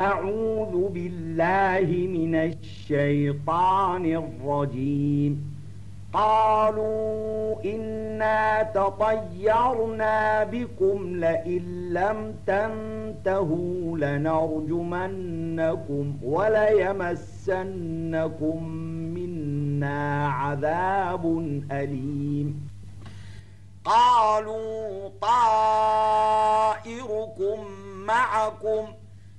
أعوذ بالله من الشيطان الرجيم. قالوا إنا تطيرنا بكم لئن لم تنتهوا لنرجمنكم وليمسنكم منا عذاب أليم. قالوا طائركم معكم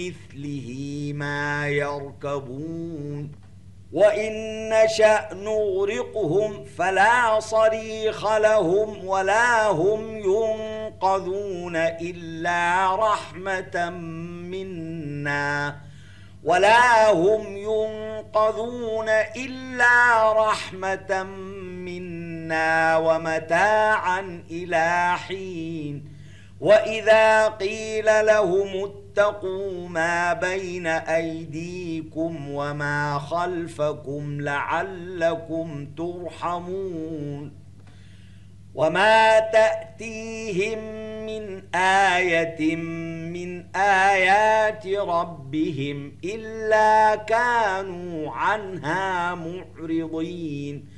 مثله ما يركبون. وإن نشأ نغرقهم فلا صريخ لهم ولا هم ينقذون إلا رحمة منا ولا هم ينقذون إلا رحمة منا ومتاعا إلى حين. وإذا قيل لهم ما بين أيديكم وما خلفكم لعلكم ترحمون وما تأتيهم من آية من آيات ربهم إلا كانوا عنها معرضين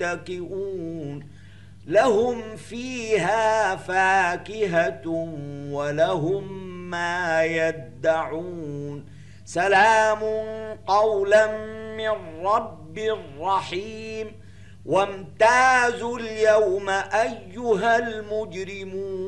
متكئون. لهم فيها فاكهة ولهم ما يدعون. سلام قولا من رب رحيم. وامتازوا اليوم أيها المجرمون.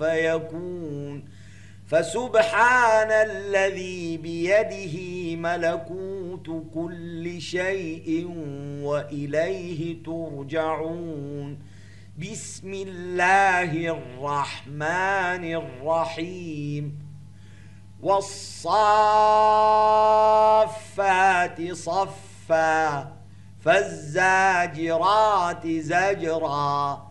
فيكون. فسبحان الذي بيده ملكوت كل شيء وإليه ترجعون. بسم الله الرحمن الرحيم. والصافات صفا فالزاجرات زجرا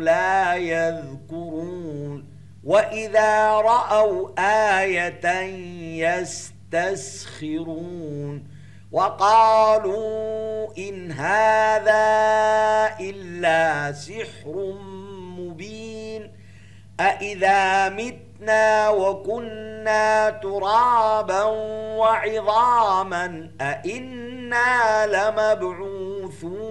لا يذكرون وإذا رأوا آية يستسخرون وقالوا إن هذا إلا سحر مبين أإذا متنا وكنا ترابا وعظاما أإنا لمبعوثون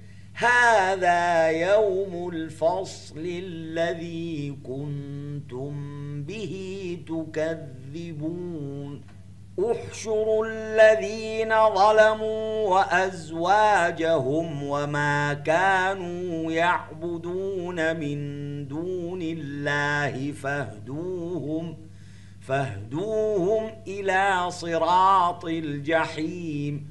هذا يوم الفصل الذي كنتم به تكذبون. احشروا الذين ظلموا وأزواجهم وما كانوا يعبدون من دون الله فاهدوهم فاهدوهم إلى صراط الجحيم.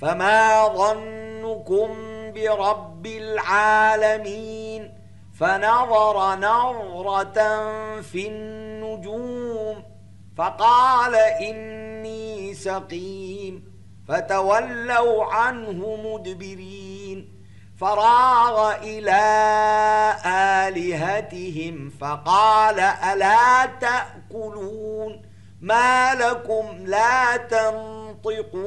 فما ظنكم برب العالمين فنظر نظرة في النجوم فقال إني سقيم فتولوا عنه مدبرين فراغ إلى آلهتهم فقال ألا تأكلون ما لكم لا تنطقون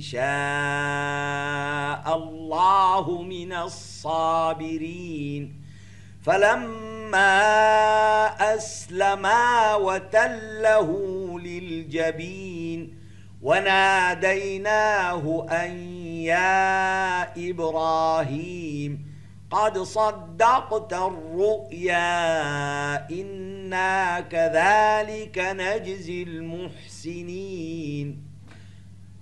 شاء الله من الصابرين. فلما أسلما وتله للجبين وناديناه أن يا إبراهيم قد صدقت الرؤيا إنا كذلك نجزي المحسنين.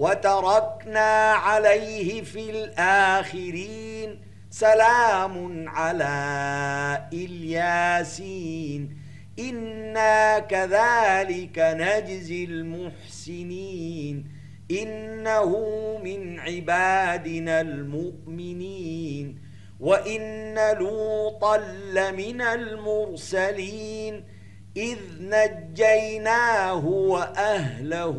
وتركنا عليه في الآخرين سلام على إلياسين. إنا كذلك نجزي المحسنين. إنه من عبادنا المؤمنين. وإن لوطا لمن المرسلين. إذ نجيناه وأهله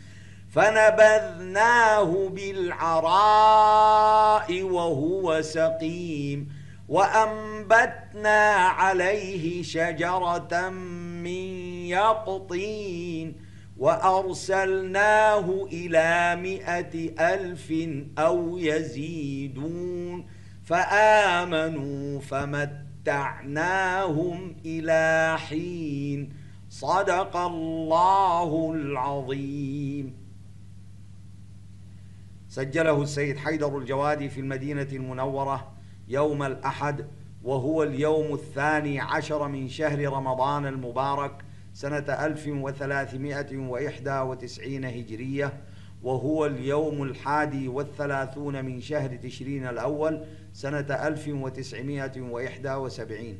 فنبذناه بالعراء وهو سقيم وأنبتنا عليه شجرة من يقطين وأرسلناه إلى مئة ألف أو يزيدون فآمنوا فمتعناهم إلى حين صدق الله العظيم سجله السيد حيدر الجوادي في المدينة المنورة يوم الأحد وهو اليوم الثاني عشر من شهر رمضان المبارك سنة 1391 هجرية وهو اليوم الحادي والثلاثون من شهر تشرين الأول سنة 1971